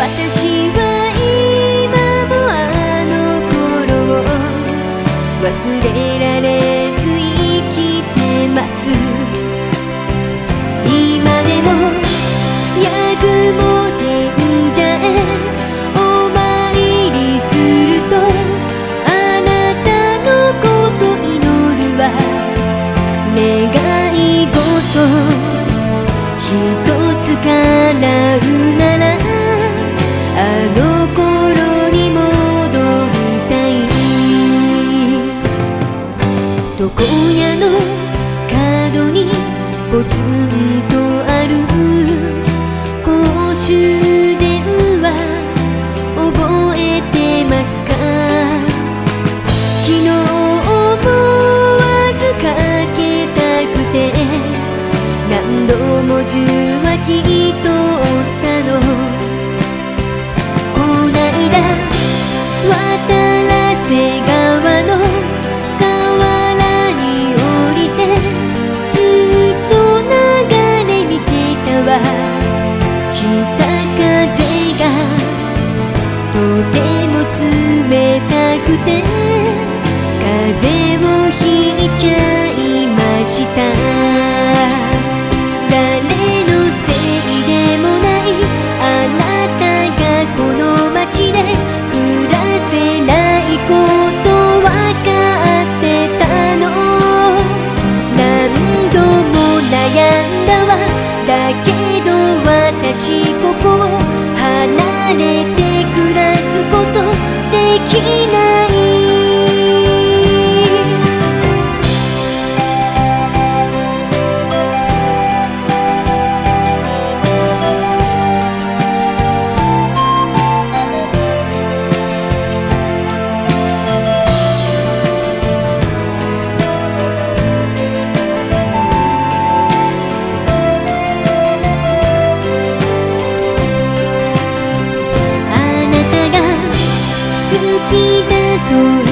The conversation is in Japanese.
私は今もあの頃を忘れられず生きてます。今でも八雲床屋の角にポツンとある公衆電話覚えてますか？昨日思わずかけたくて。何度も受話器取ったの。こないだ風をひいちゃう Ooh.